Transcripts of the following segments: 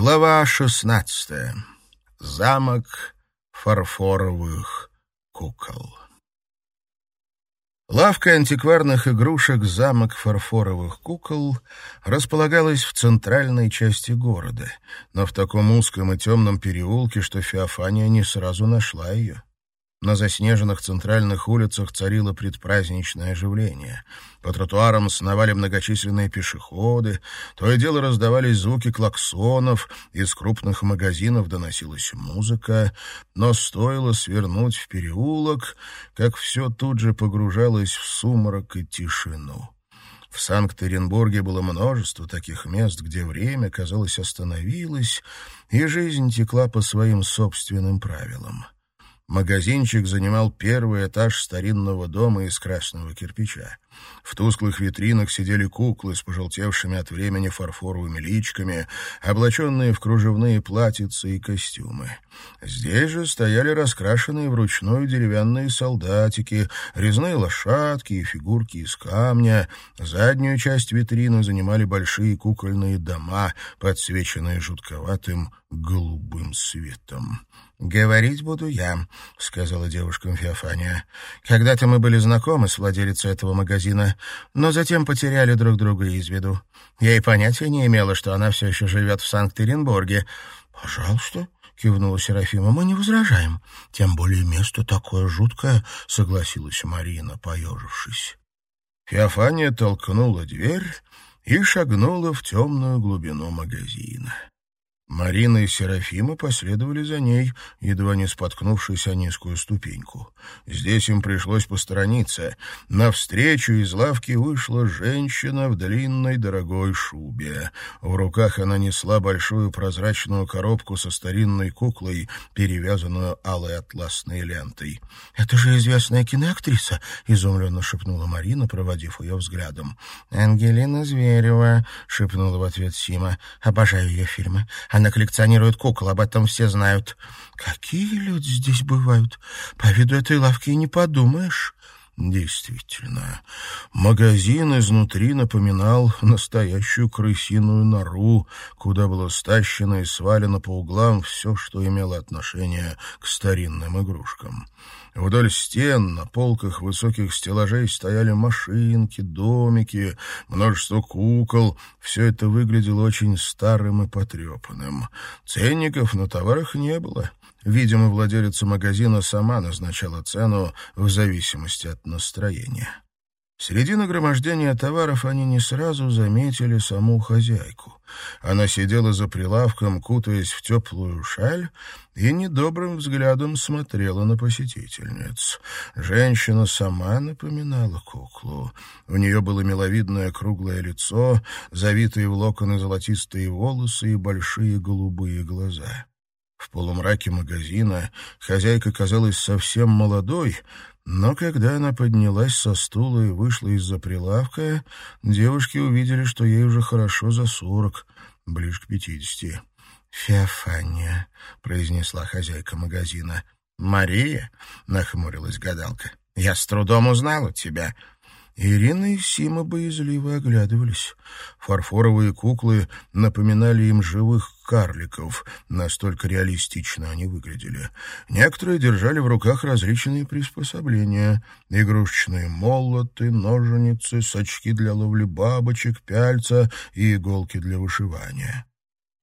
Глава шестнадцатая. Замок фарфоровых кукол. Лавка антикварных игрушек «Замок фарфоровых кукол» располагалась в центральной части города, но в таком узком и темном переулке, что Феофания не сразу нашла ее. На заснеженных центральных улицах царило предпраздничное оживление. По тротуарам сновали многочисленные пешеходы, то и дело раздавались звуки клаксонов, из крупных магазинов доносилась музыка, но стоило свернуть в переулок, как все тут же погружалось в сумрак и тишину. В Санкт-Петербурге было множество таких мест, где время, казалось, остановилось, и жизнь текла по своим собственным правилам. Магазинчик занимал первый этаж старинного дома из красного кирпича. В тусклых витринах сидели куклы с пожелтевшими от времени фарфоровыми личками, облаченные в кружевные платьицы и костюмы. Здесь же стояли раскрашенные вручную деревянные солдатики, резные лошадки и фигурки из камня. Заднюю часть витрины занимали большие кукольные дома, подсвеченные жутковатым голубым светом. «Говорить буду я», — сказала девушкам Феофания. «Когда-то мы были знакомы с владелицей этого магазина, но затем потеряли друг друга из виду. Я и понятия не имела, что она все еще живет в Санкт-Петербурге». «Пожалуйста», — кивнула Серафима, — «мы не возражаем. Тем более место такое жуткое», — согласилась Марина, поежившись. Феофания толкнула дверь и шагнула в темную глубину магазина. Марина и Серафима последовали за ней, едва не споткнувшись о низкую ступеньку. Здесь им пришлось посторониться. Навстречу из лавки вышла женщина в длинной дорогой шубе. В руках она несла большую прозрачную коробку со старинной куклой, перевязанную алой атласной лентой. «Это же известная киноактриса», — изумленно шепнула Марина, проводив ее взглядом. «Ангелина Зверева», — шепнула в ответ Сима. «Обожаю ее фильмы. Коллекционирует кукол, об этом все знают. Какие люди здесь бывают? По виду этой лавки и не подумаешь. Действительно, магазин изнутри напоминал настоящую крысиную нору, куда было стащено и свалено по углам все, что имело отношение к старинным игрушкам. Вдоль стен на полках высоких стеллажей стояли машинки, домики, множество кукол. Все это выглядело очень старым и потрепанным. Ценников на товарах не было. Видимо, владелица магазина сама назначала цену в зависимости от настроения. Среди нагромождения товаров они не сразу заметили саму хозяйку. Она сидела за прилавком, кутаясь в теплую шаль, и недобрым взглядом смотрела на посетительниц. Женщина сама напоминала куклу. У нее было миловидное круглое лицо, завитые в локоны золотистые волосы и большие голубые глаза. В полумраке магазина хозяйка казалась совсем молодой, но когда она поднялась со стула и вышла из-за прилавка, девушки увидели, что ей уже хорошо за сорок, ближе к пятидесяти. «Феофания», — произнесла хозяйка магазина. «Мария?» — нахмурилась гадалка. «Я с трудом узнала тебя». Ирина и Сима боязливо оглядывались. Фарфоровые куклы напоминали им живых карликов, настолько реалистично они выглядели. Некоторые держали в руках различные приспособления — игрушечные молоты, ноженицы, сачки для ловли бабочек, пяльца и иголки для вышивания.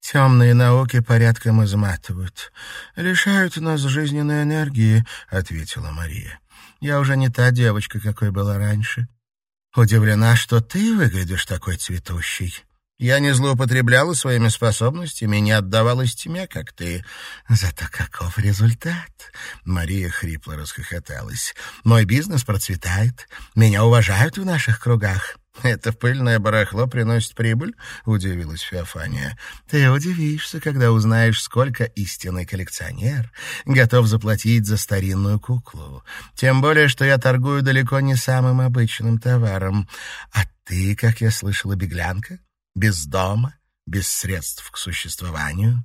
«Темные науки порядком изматывают. Лишают нас жизненной энергии», — ответила Мария. «Я уже не та девочка, какой была раньше. Удивлена, что ты выглядишь такой цветущей. Я не злоупотребляла своими способностями не отдавалась тьме, как ты. Зато каков результат?» Мария хрипло расхохоталась. «Мой бизнес процветает. Меня уважают в наших кругах. «Это пыльное барахло приносит прибыль?» — удивилась Феофания. «Ты удивишься, когда узнаешь, сколько истинный коллекционер готов заплатить за старинную куклу. Тем более, что я торгую далеко не самым обычным товаром. А ты, как я слышала, беглянка? Без дома, без средств к существованию?»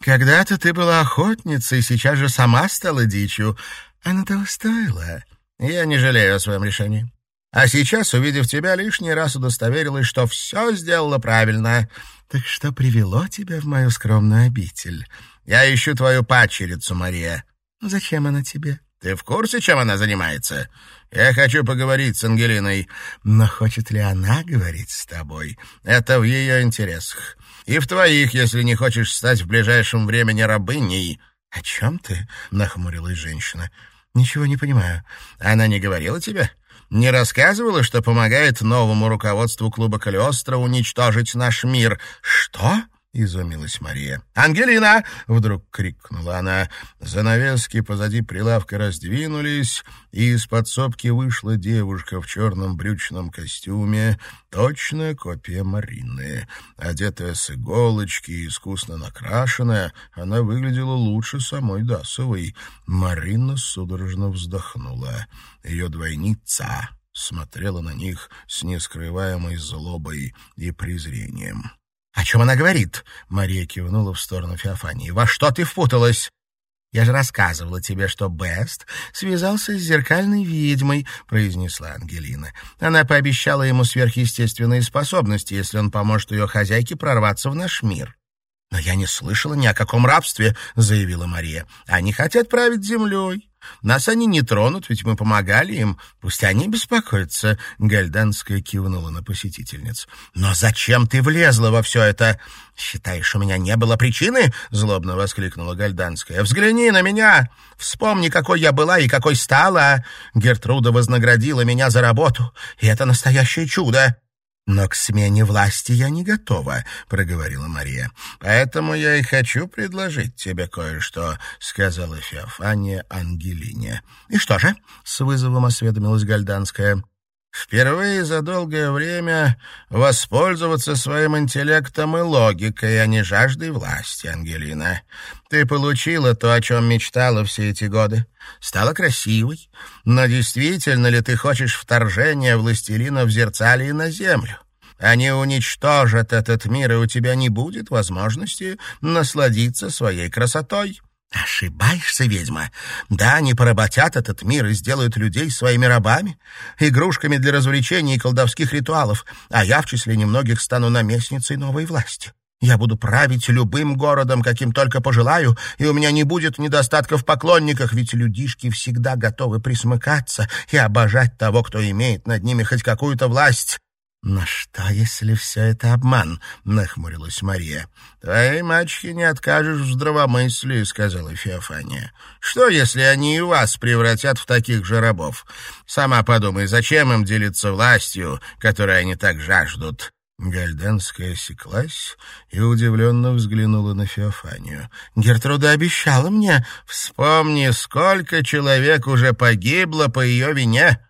Когда-то ты была охотницей, сейчас же сама стала дичью. Она того стоила. Я не жалею о своем решении. А сейчас, увидев тебя, лишний раз удостоверилась, что все сделала правильно. Так что привело тебя в мою скромную обитель? Я ищу твою падчерицу, Мария. Зачем она тебе? Ты в курсе, чем она занимается? Я хочу поговорить с Ангелиной. Но хочет ли она говорить с тобой? Это в ее интересах. И в твоих, если не хочешь стать в ближайшем времени рабыней. О чем ты? Нахмурилась женщина. Ничего не понимаю. Она не говорила тебе? Не рассказывала, что помогает новому руководству клуба Калиостро уничтожить наш мир? Что? — изумилась Мария. «Ангелина!» — вдруг крикнула она. Занавески позади прилавка раздвинулись, и из подсобки вышла девушка в черном брючном костюме, точная копия Марины. Одетая с иголочки и искусно накрашенная, она выглядела лучше самой Дасовой. Марина судорожно вздохнула. Ее двойница смотрела на них с нескрываемой злобой и презрением. «О чем она говорит?» — Мария кивнула в сторону Феофании. «Во что ты впуталась?» «Я же рассказывала тебе, что Бест связался с зеркальной ведьмой», — произнесла Ангелина. «Она пообещала ему сверхъестественные способности, если он поможет ее хозяйке прорваться в наш мир». «Но я не слышала ни о каком рабстве», — заявила Мария. «Они хотят править землей. Нас они не тронут, ведь мы помогали им. Пусть они беспокоятся. Гальданская кивнула на посетительниц. Но зачем ты влезла во все это? Считаешь, у меня не было причины? Злобно воскликнула Гальданская. Взгляни на меня. Вспомни, какой я была и какой стала. Гертруда вознаградила меня за работу. И это настоящее чудо. «Но к смене власти я не готова», — проговорила Мария. «Поэтому я и хочу предложить тебе кое-что», — сказала Феофания Ангелине. «И что же?» — с вызовом осведомилась Гальданская. «Впервые за долгое время воспользоваться своим интеллектом и логикой, а не жаждой власти, Ангелина. Ты получила то, о чем мечтала все эти годы. Стала красивой. Но действительно ли ты хочешь вторжения властелина в зерцалии на землю? Они уничтожат этот мир, и у тебя не будет возможности насладиться своей красотой. Ошибаешься, ведьма. Да, они поработят этот мир и сделают людей своими рабами, игрушками для развлечений и колдовских ритуалов, а я в числе немногих стану наместницей новой власти. Я буду править любым городом, каким только пожелаю, и у меня не будет недостатка в поклонниках, ведь людишки всегда готовы присмыкаться и обожать того, кто имеет над ними хоть какую-то власть. «Но что, если все это обман?» — нахмурилась Мария. «Твоей мачехе не откажешь в здравомыслии», — сказала Феофания. «Что, если они и вас превратят в таких же рабов? Сама подумай, зачем им делиться властью, которой они так жаждут?» Гальденская осеклась и удивленно взглянула на Феофанию. «Гертруда обещала мне. Вспомни, сколько человек уже погибло по ее вине.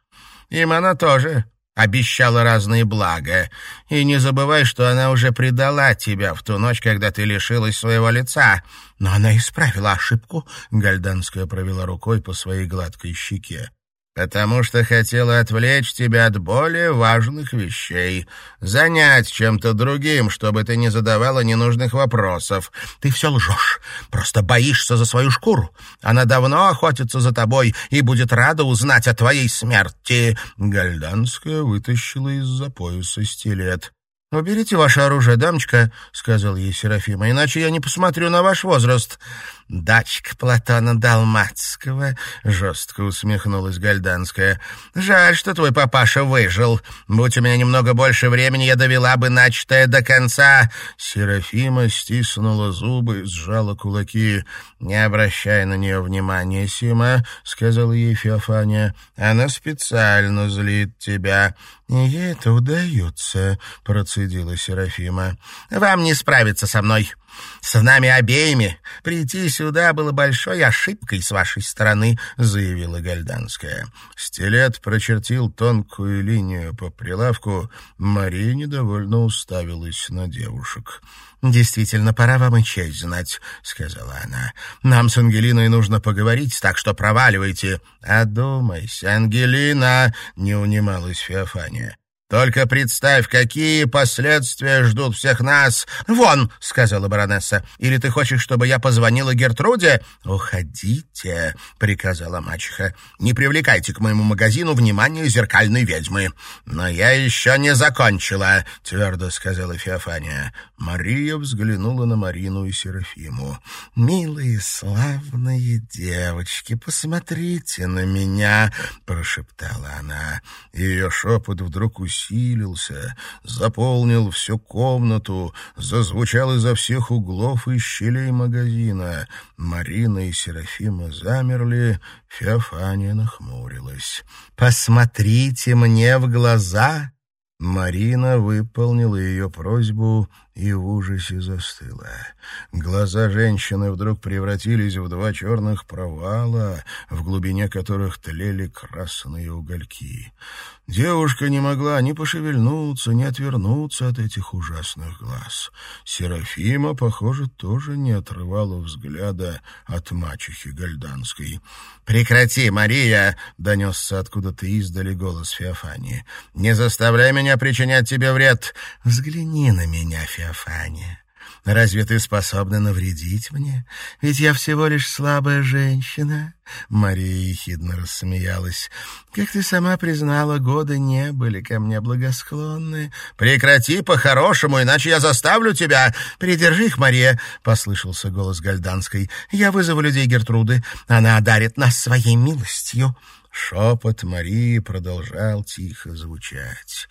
Им она тоже обещала разные блага. И не забывай, что она уже предала тебя в ту ночь, когда ты лишилась своего лица. Но она исправила ошибку. Гальданская провела рукой по своей гладкой щеке потому что хотела отвлечь тебя от более важных вещей, занять чем-то другим, чтобы ты не задавала ненужных вопросов. Ты все лжешь, просто боишься за свою шкуру. Она давно охотится за тобой и будет рада узнать о твоей смерти». Гальданская вытащила из-за пояса стилет. «Уберите ваше оружие, дамочка», — сказал ей Серафима, — «иначе я не посмотрю на ваш возраст» дачка Платона Далматского», — жестко усмехнулась Гальданская. «Жаль, что твой папаша выжил. Будь у меня немного больше времени, я довела бы начатое до конца». Серафима стиснула зубы, сжала кулаки. «Не обращай на нее внимания, Сима», — сказала ей Феофания. «Она специально злит тебя». «Ей это удается», — процедила Серафима. «Вам не справиться со мной». С нами обеими прийти сюда было большой ошибкой с вашей стороны», — заявила Гальданская. Стилет прочертил тонкую линию по прилавку. Мария недовольно уставилась на девушек. «Действительно, пора вам и честь знать», — сказала она. «Нам с Ангелиной нужно поговорить, так что проваливайте». «Одумайся, Ангелина», — не унималась Феофания. Только представь, какие последствия ждут всех нас. Вон, сказала баронесса. Или ты хочешь, чтобы я позвонила Гертруде? Уходите, приказала мачеха. Не привлекайте к моему магазину внимание зеркальной ведьмы. Но я еще не закончила, твердо сказала Феофания. Мария взглянула на Марину и Серафиму. Милые, славные девочки, посмотрите на меня, прошептала она. Ее шепот вдруг усилился усилился, заполнил всю комнату, зазвучал изо всех углов и щелей магазина. Марина и Серафима замерли, Феофания нахмурилась. «Посмотрите мне в глаза!» Марина выполнила ее просьбу и в ужасе застыла. Глаза женщины вдруг превратились в два черных провала, в глубине которых тлели красные угольки. Девушка не могла ни пошевельнуться, ни отвернуться от этих ужасных глаз. Серафима, похоже, тоже не отрывала взгляда от мачехи Гальданской. «Прекрати, Мария!» — донесся откуда-то издали голос Феофании. «Не заставляй меня причинять тебе вред! Взгляни на меня, Феофания!» Феофания. Разве ты способна навредить мне? Ведь я всего лишь слабая женщина. Мария ехидно рассмеялась. Как ты сама признала, годы не были ко мне благосклонны. Прекрати по-хорошему, иначе я заставлю тебя. Придержи их, Мария, послышался голос Гальданской. Я вызову людей Гертруды. Она одарит нас своей милостью. Шепот Марии продолжал тихо звучать.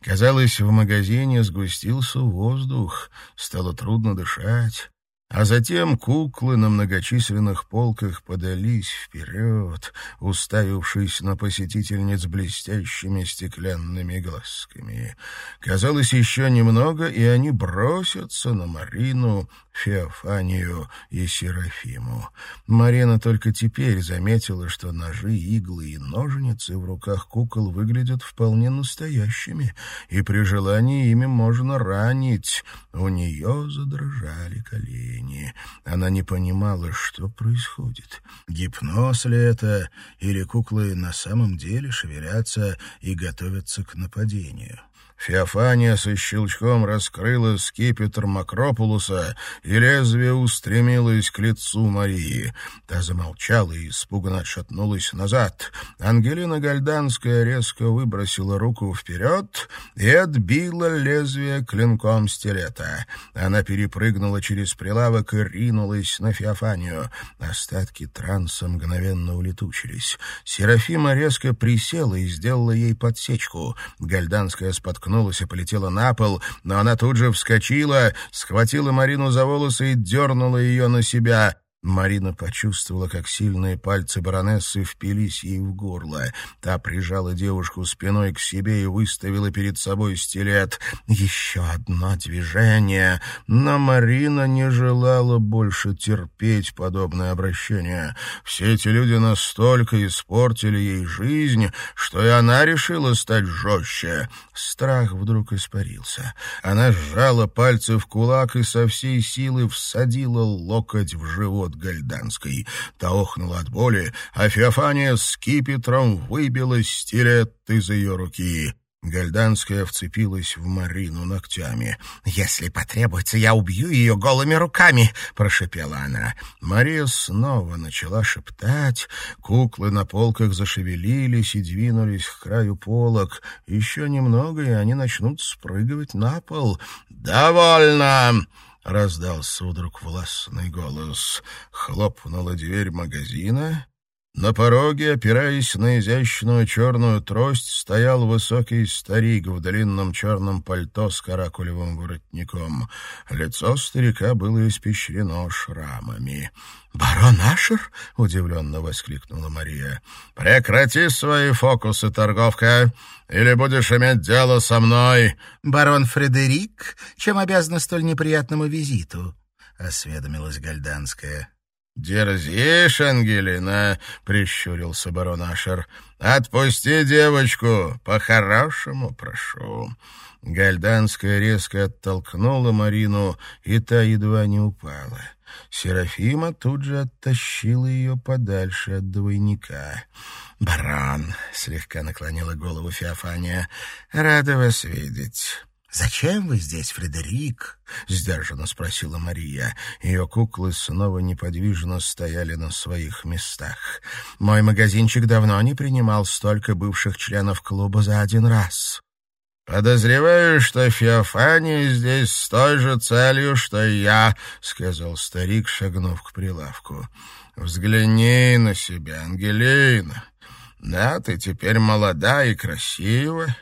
Казалось, в магазине сгустился воздух, стало трудно дышать. А затем куклы на многочисленных полках подались вперед, уставившись на посетительниц блестящими стеклянными глазками. Казалось, еще немного, и они бросятся на Марину, Феофанию и Серафиму. Марина только теперь заметила, что ножи, иглы и ножницы в руках кукол выглядят вполне настоящими, и при желании ими можно ранить. У нее задрожали колени. Она не понимала, что происходит. Гипноз ли это, или куклы на самом деле шевелятся и готовятся к нападению? Феофания со щелчком раскрыла скипетр Макропулуса, и лезвие устремилось к лицу Марии. Та замолчала и испуганно отшатнулась назад. Ангелина Гальданская резко выбросила руку вперед и отбила лезвие клинком стилета. Она перепрыгнула через прилавок и ринулась на Феофанию. Остатки транса мгновенно улетучились. Серафима резко присела и сделала ей подсечку. Гальданская споткнулась споткнулась и полетела на пол, но она тут же вскочила, схватила Марину за волосы и дернула ее на себя. Марина почувствовала, как сильные пальцы баронессы впились ей в горло. Та прижала девушку спиной к себе и выставила перед собой стилет. Еще одно движение. Но Марина не желала больше терпеть подобное обращение. Все эти люди настолько испортили ей жизнь, что и она решила стать жестче. Страх вдруг испарился. Она сжала пальцы в кулак и со всей силы всадила локоть в живот от Гальданской. Та охнула от боли, а Феофания с кипетром выбила стилет из ее руки. Гальданская вцепилась в Марину ногтями. «Если потребуется, я убью ее голыми руками!» — прошепела она. Мария снова начала шептать. Куклы на полках зашевелились и двинулись к краю полок. Еще немного, и они начнут спрыгивать на пол. «Довольно!» — раздался вдруг властный голос. Хлопнула дверь магазина. На пороге, опираясь на изящную черную трость, стоял высокий старик в длинном черном пальто с каракулевым воротником. Лицо старика было испещрено шрамами. «Барон Ашер?» — удивленно воскликнула Мария. «Прекрати свои фокусы, торговка, или будешь иметь дело со мной!» «Барон Фредерик, чем обязана столь неприятному визиту?» — осведомилась Гальданская. «Дерзишь, Ангелина?» — прищурился барон Ашер. «Отпусти девочку, по-хорошему прошу». Гальданская резко оттолкнула Марину, и та едва не упала. Серафима тут же оттащила ее подальше от двойника. «Барон!» — слегка наклонила голову Феофания. «Рада вас видеть». «Зачем вы здесь, Фредерик?» — сдержанно спросила Мария. Ее куклы снова неподвижно стояли на своих местах. «Мой магазинчик давно не принимал столько бывших членов клуба за один раз». «Подозреваю, что Феофания здесь с той же целью, что и я», — сказал старик, шагнув к прилавку. «Взгляни на себя, Ангелина. Да, ты теперь молода и красива,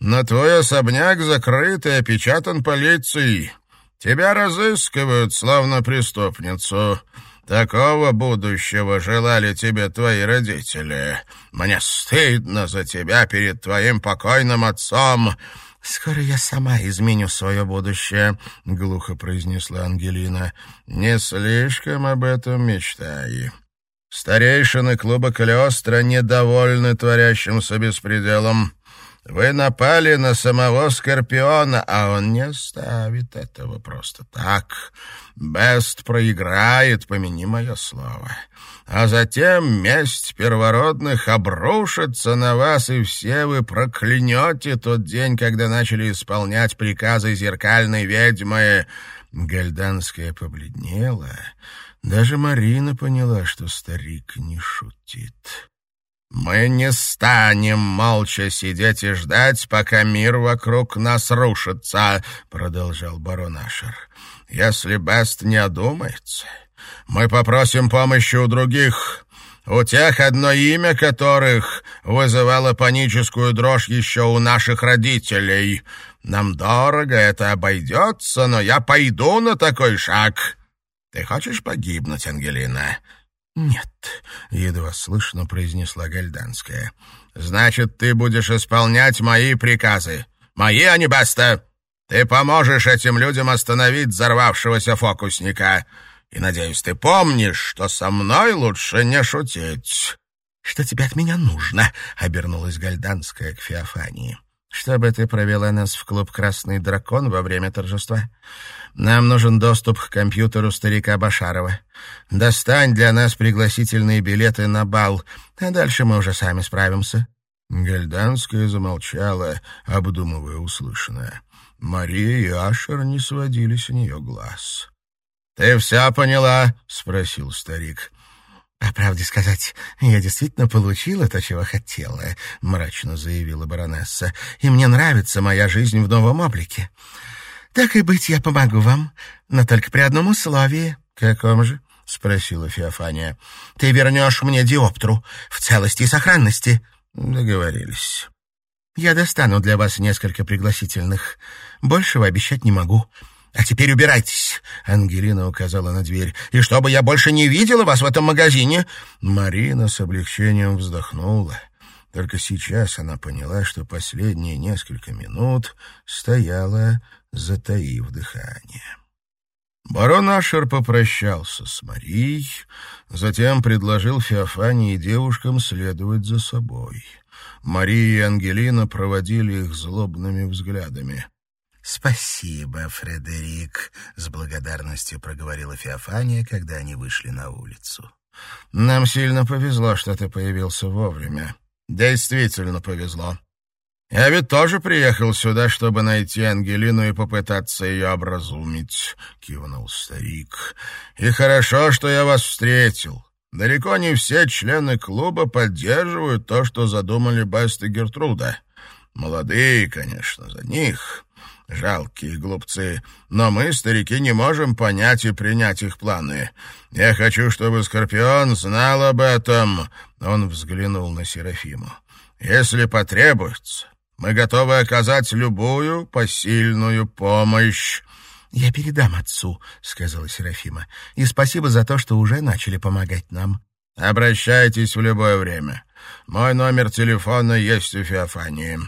но твой особняк закрыт и опечатан полицией. Тебя разыскивают, словно преступницу. Такого будущего желали тебе твои родители. Мне стыдно за тебя перед твоим покойным отцом». «Скоро я сама изменю свое будущее», — глухо произнесла Ангелина. «Не слишком об этом мечтай». Старейшины клуба Калиостро недовольны творящимся беспределом. Вы напали на самого Скорпиона, а он не оставит этого просто так. Бест проиграет, помяни мое слово. А затем месть первородных обрушится на вас, и все вы проклянете тот день, когда начали исполнять приказы зеркальной ведьмы. Гальданская побледнела. Даже Марина поняла, что старик не шутит. «Мы не станем молча сидеть и ждать, пока мир вокруг нас рушится», — продолжал барон Ашер. «Если Бест не одумается, мы попросим помощи у других, у тех, одно имя которых вызывало паническую дрожь еще у наших родителей. Нам дорого это обойдется, но я пойду на такой шаг. Ты хочешь погибнуть, Ангелина?» «Нет», — едва слышно произнесла Гальданская. «Значит, ты будешь исполнять мои приказы. Мои, а не Баста. Ты поможешь этим людям остановить взорвавшегося фокусника. И, надеюсь, ты помнишь, что со мной лучше не шутить». «Что тебе от меня нужно?» — обернулась Гальданская к Феофании. «Чтобы ты провела нас в клуб «Красный дракон» во время торжества. Нам нужен доступ к компьютеру старика Башарова. Достань для нас пригласительные билеты на бал, а дальше мы уже сами справимся». Гальданская замолчала, обдумывая услышанное. Мария и Ашер не сводили с нее глаз. «Ты все поняла?» — спросил старик. «По правде сказать, я действительно получила то, чего хотела», — мрачно заявила баронесса. «И мне нравится моя жизнь в новом облике. «Так и быть, я помогу вам, но только при одном условии». «Каком же?» — спросила Феофания. «Ты вернешь мне диоптру в целости и сохранности». «Договорились». «Я достану для вас несколько пригласительных. Большего обещать не могу». «А теперь убирайтесь!» — Ангелина указала на дверь. «И чтобы я больше не видела вас в этом магазине!» Марина с облегчением вздохнула. Только сейчас она поняла, что последние несколько минут стояла затаив дыхание. Барон Ашер попрощался с Марией, затем предложил Феофании и девушкам следовать за собой. Мария и Ангелина проводили их злобными взглядами. «Спасибо, Фредерик», — с благодарностью проговорила Феофания, когда они вышли на улицу. «Нам сильно повезло, что ты появился вовремя». «Действительно повезло», я ведь тоже приехал сюда, чтобы найти Ангелину и попытаться ее образумить, — кивнул старик. И хорошо, что я вас встретил. Далеко не все члены клуба поддерживают то, что задумали Баст и Гертруда. Молодые, конечно, за них. Жалкие глупцы. Но мы, старики, не можем понять и принять их планы. Я хочу, чтобы Скорпион знал об этом. Он взглянул на Серафиму. Если потребуется, мы готовы оказать любую посильную помощь. — Я передам отцу, — сказала Серафима. — И спасибо за то, что уже начали помогать нам. — Обращайтесь в любое время. Мой номер телефона есть у Феофании.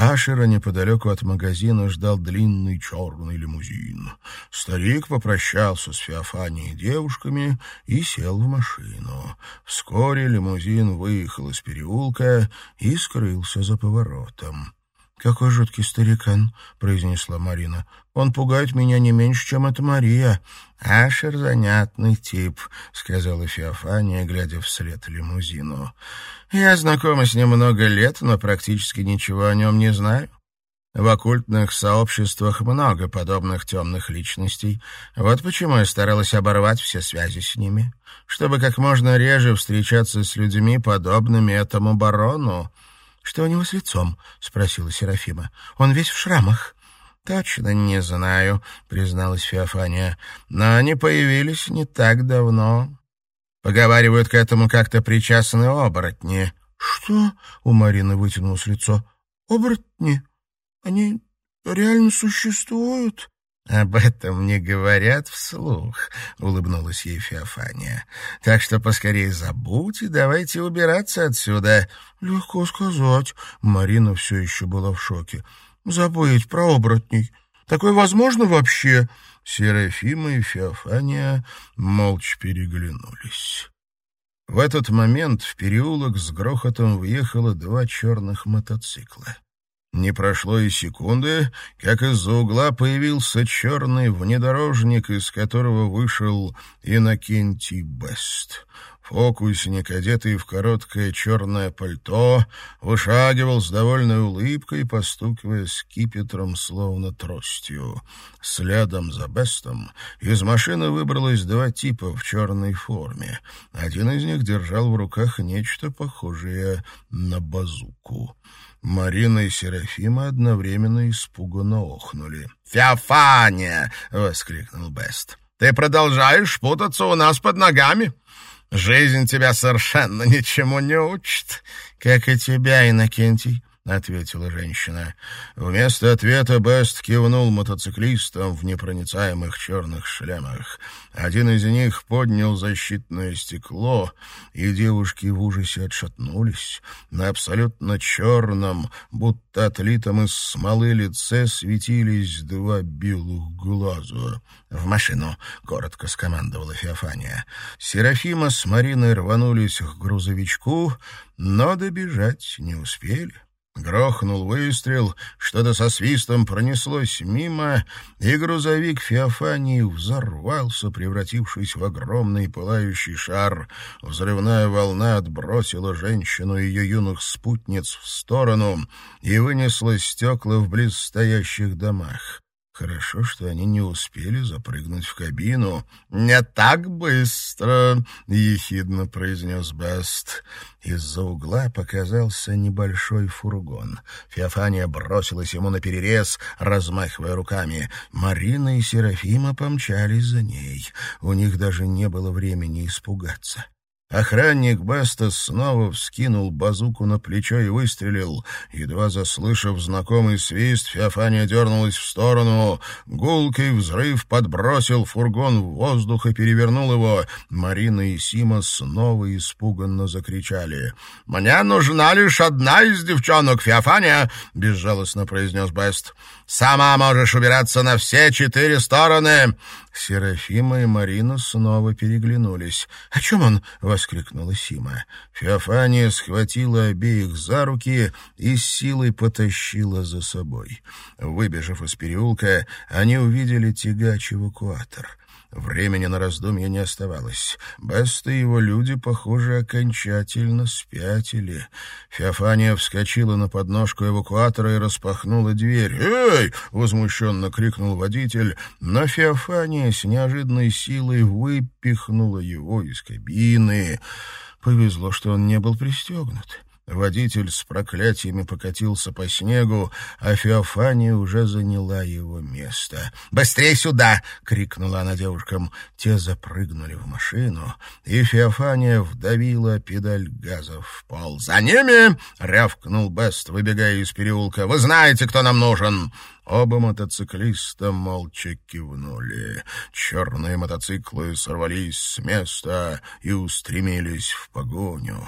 Ашера неподалеку от магазина ждал длинный черный лимузин. Старик попрощался с Феофанией и девушками и сел в машину. Вскоре лимузин выехал из переулка и скрылся за поворотом. «Какой жуткий старикан», — произнесла Марина. «Он пугает меня не меньше, чем эта Мария». «Ашер занятный тип», — сказала Феофания, глядя вслед лимузину. «Я знакома с ним много лет, но практически ничего о нем не знаю. В оккультных сообществах много подобных темных личностей. Вот почему я старалась оборвать все связи с ними, чтобы как можно реже встречаться с людьми, подобными этому барону». «Что у него с лицом?» — спросила Серафима. «Он весь в шрамах». «Точно не знаю», — призналась Феофания. «Но они появились не так давно. Поговаривают, к этому как-то причастны оборотни». «Что?» — у Марины вытянулось лицо. «Оборотни? Они реально существуют?» «Об этом не говорят вслух», — улыбнулась ей Феофания. «Так что поскорее забудь и давайте убираться отсюда». «Легко сказать». Марина все еще была в шоке. «Забыть про оборотней. Такое возможно вообще?» Серафима и Феофания молча переглянулись. В этот момент в переулок с грохотом въехало два черных мотоцикла. Не прошло и секунды, как из-за угла появился черный внедорожник, из которого вышел Иннокентий Бест. Фокусник, одетый в короткое черное пальто, вышагивал с довольной улыбкой, постукивая скипетром, словно тростью. Следом за Бестом из машины выбралось два типа в черной форме. Один из них держал в руках нечто похожее на базуку. Марина и Серафима одновременно испуганно охнули. «Феофания!» — воскликнул Бест. «Ты продолжаешь путаться у нас под ногами? Жизнь тебя совершенно ничему не учит, как и тебя, Иннокентий. — ответила женщина. Вместо ответа Бест кивнул мотоциклистам в непроницаемых черных шлемах. Один из них поднял защитное стекло, и девушки в ужасе отшатнулись. На абсолютно черном, будто отлитом из смолы лице светились два белых глаза. «В машину!» — коротко скомандовала Феофания. Серафима с Мариной рванулись к грузовичку, но добежать не успели. Грохнул выстрел, что-то со свистом пронеслось мимо, и грузовик Феофании взорвался, превратившись в огромный пылающий шар. Взрывная волна отбросила женщину и ее юных спутниц в сторону и вынесла стекла в близстоящих домах. Хорошо, что они не успели запрыгнуть в кабину. «Не так быстро!» — ехидно произнес Бест. Из-за угла показался небольшой фургон. Феофания бросилась ему на перерез, размахивая руками. Марина и Серафима помчались за ней. У них даже не было времени испугаться. Охранник Баста снова вскинул базуку на плечо и выстрелил. Едва заслышав знакомый свист, Феофания дернулась в сторону. Гулкий взрыв подбросил фургон в воздух и перевернул его. Марина и Сима снова испуганно закричали. «Мне нужна лишь одна из девчонок, Феофания!» — безжалостно произнес Бест. «Сама можешь убираться на все четыре стороны!» Серафима и Марина снова переглянулись. «О чем он?» — воскликнула Сима. Феофания схватила обеих за руки и с силой потащила за собой. Выбежав из переулка, они увидели тягач-эвакуатор. Времени на раздумья не оставалось. Бест и его люди, похоже, окончательно спятили. Феофания вскочила на подножку эвакуатора и распахнула дверь. «Эй!» — возмущенно крикнул водитель, но Феофания с неожиданной силой выпихнула его из кабины. Повезло, что он не был пристегнут. Водитель с проклятиями покатился по снегу, а Феофания уже заняла его место. «Быстрей сюда!» — крикнула она девушкам. Те запрыгнули в машину, и Феофания вдавила педаль газа в пол. «За ними!» — рявкнул Бест, выбегая из переулка. «Вы знаете, кто нам нужен!» Оба мотоциклиста молча кивнули. Черные мотоциклы сорвались с места и устремились в погоню.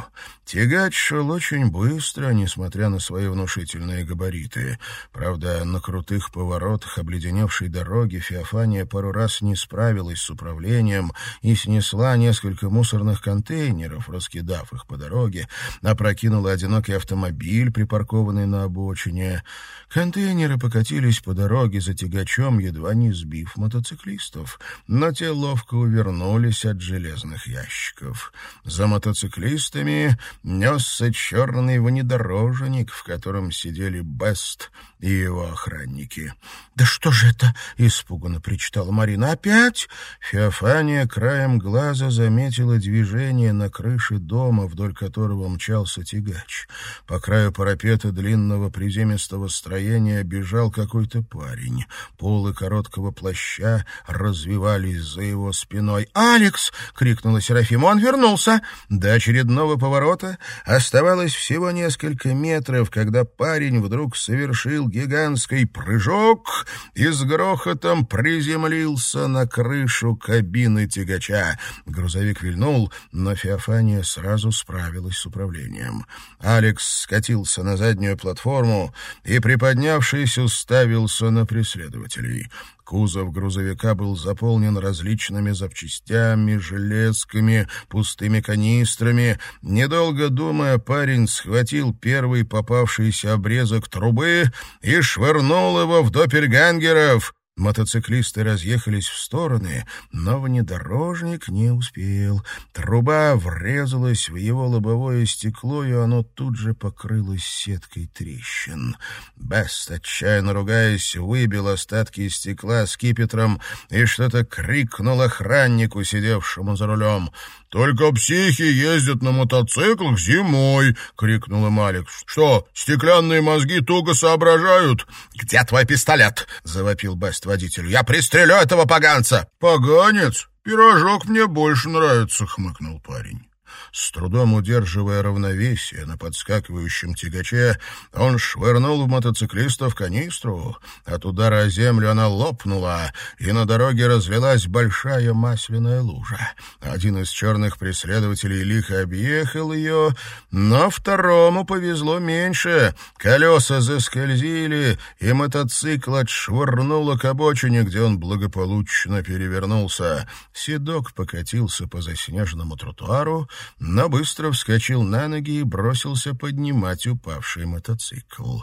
Тягач шел очень быстро, несмотря на свои внушительные габариты. Правда, на крутых поворотах обледеневшей дороги Феофания пару раз не справилась с управлением и снесла несколько мусорных контейнеров, раскидав их по дороге, опрокинула одинокий автомобиль, припаркованный на обочине. Контейнеры покатились по дороге за тягачом, едва не сбив мотоциклистов, но те ловко увернулись от железных ящиков. За мотоциклистами несся черный внедорожник, в котором сидели Бест и его охранники. «Да что же это?» — испуганно причитала Марина. «Опять?» Феофания краем глаза заметила движение на крыше дома, вдоль которого мчался тягач. По краю парапета длинного приземистого строения бежал какой-то парень. Полы короткого плаща развивались за его спиной. «Алекс!» — крикнула Серафима. «Он вернулся!» До очередного поворота оставалось всего несколько метров, когда парень вдруг совершил гигантский прыжок и с грохотом приземлился на крышу кабины тягача. Грузовик вильнул, но Феофания сразу справилась с управлением. Алекс скатился на заднюю платформу и, приподнявшись, уставился на преследователей. Кузов грузовика был заполнен различными запчастями, железками, пустыми канистрами. Недолго думая, парень схватил первый попавшийся обрезок трубы и швырнул его в доппельгангеров. Мотоциклисты разъехались в стороны, но внедорожник не успел. Труба врезалась в его лобовое стекло, и оно тут же покрылось сеткой трещин. Бест, отчаянно ругаясь, выбил остатки стекла скипетром и что-то крикнул охраннику, сидевшему за рулем. «Только психи ездят на мотоциклах зимой!» — крикнул им Алекс. «Что, стеклянные мозги туго соображают?» «Где твой пистолет?» — завопил Бест водителю. «Я пристрелю этого поганца!» «Поганец? Пирожок мне больше нравится!» — хмыкнул парень. С трудом удерживая равновесие на подскакивающем тягаче, он швырнул в мотоциклиста в канистру. От удара о землю она лопнула, и на дороге разлилась большая масляная лужа. Один из черных преследователей лихо объехал ее, но второму повезло меньше. Колеса заскользили, и мотоцикл отшвырнуло к обочине, где он благополучно перевернулся. Седок покатился по заснеженному тротуару, но быстро вскочил на ноги и бросился поднимать упавший мотоцикл.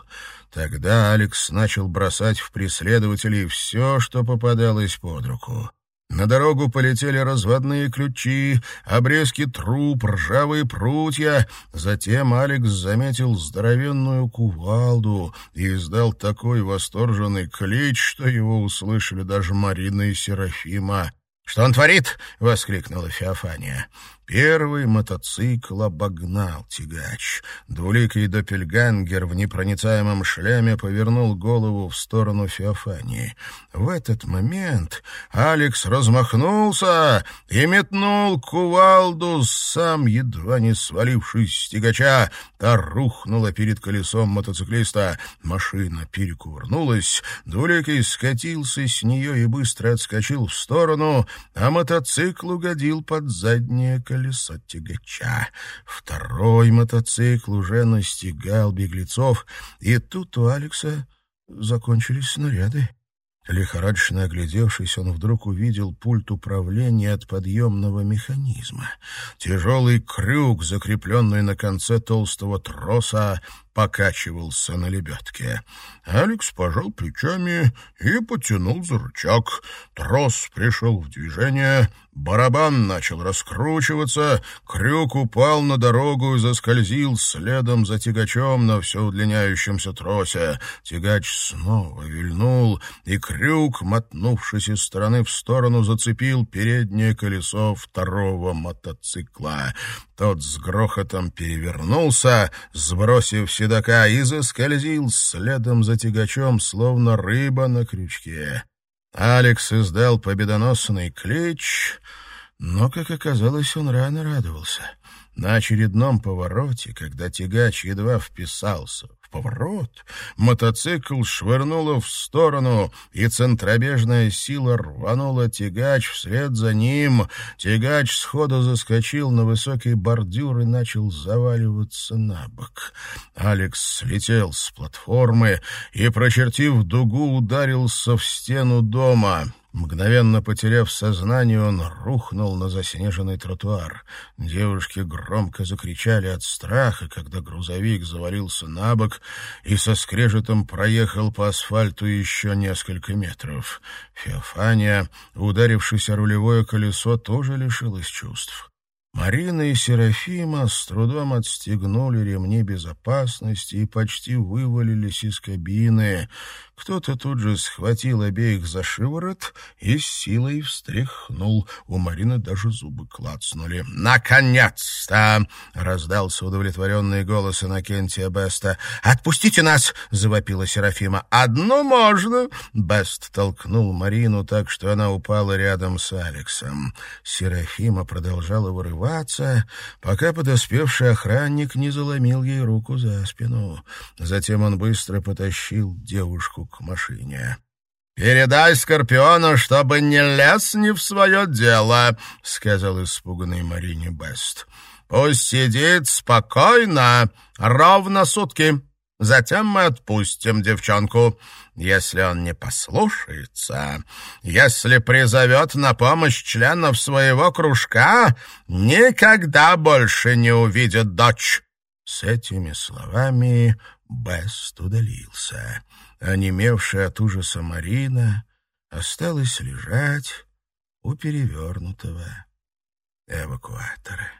Тогда Алекс начал бросать в преследователей все, что попадалось под руку. На дорогу полетели разводные ключи, обрезки труб, ржавые прутья. Затем Алекс заметил здоровенную кувалду и издал такой восторженный клич, что его услышали даже Марина и Серафима. «Что он творит?» — воскликнула Феофания. Первый мотоцикл обогнал тягач. Двуликий допельгангер в непроницаемом шлеме повернул голову в сторону Феофании. В этот момент Алекс размахнулся и метнул кувалду, сам едва не свалившись с тягача. Та рухнула перед колесом мотоциклиста. Машина перекувырнулась. Двуликий скатился с нее и быстро отскочил в сторону, а мотоцикл угодил под заднее колесо тягача. Второй мотоцикл уже настигал беглецов, и тут у Алекса закончились снаряды. Лихорадочно оглядевшись, он вдруг увидел пульт управления от подъемного механизма. Тяжелый крюк, закрепленный на конце толстого троса, покачивался на лебедке. Алекс пожал плечами и потянул за рычаг. Трос пришел в движение, барабан начал раскручиваться, крюк упал на дорогу и заскользил следом за тягачом на все удлиняющемся тросе. Тягач снова вильнул, и крюк, мотнувшись из стороны в сторону, зацепил переднее колесо второго мотоцикла. Тот с грохотом перевернулся, сбросив седока, и заскользил следом за тягачом, словно рыба на крючке. Алекс издал победоносный клич, но, как оказалось, он рано радовался. На очередном повороте, когда тягач едва вписался поворот, мотоцикл швырнуло в сторону, и центробежная сила рванула тягач вслед за ним. Тягач сходу заскочил на высокий бордюр и начал заваливаться на бок. Алекс слетел с платформы и, прочертив дугу, ударился в стену дома. Мгновенно потеряв сознание, он рухнул на заснеженный тротуар. Девушки громко закричали от страха, когда грузовик завалился на бок и со скрежетом проехал по асфальту еще несколько метров. Феофания, ударившись о рулевое колесо, тоже лишилась чувств. Марина и Серафима с трудом отстегнули ремни безопасности и почти вывалились из кабины. Кто-то тут же схватил обеих за шиворот и с силой встряхнул. У Марины даже зубы клацнули. «Наконец-то!» — раздался удовлетворенный голос Иннокентия Беста. «Отпустите нас!» — завопила Серафима. «Одно можно!» — Бест толкнул Марину так, что она упала рядом с Алексом. Серафима продолжала вырываться, пока подоспевший охранник не заломил ей руку за спину. Затем он быстро потащил девушку к машине. «Передай Скорпиону, чтобы не лез не в свое дело», — сказал испуганный Марине Бест. «Пусть сидит спокойно, ровно сутки. Затем мы отпустим девчонку. Если он не послушается, если призовет на помощь членов своего кружка, никогда больше не увидит дочь». С этими словами Бест удалился. Онемевшая от ужаса Марина осталась лежать у перевернутого эвакуатора.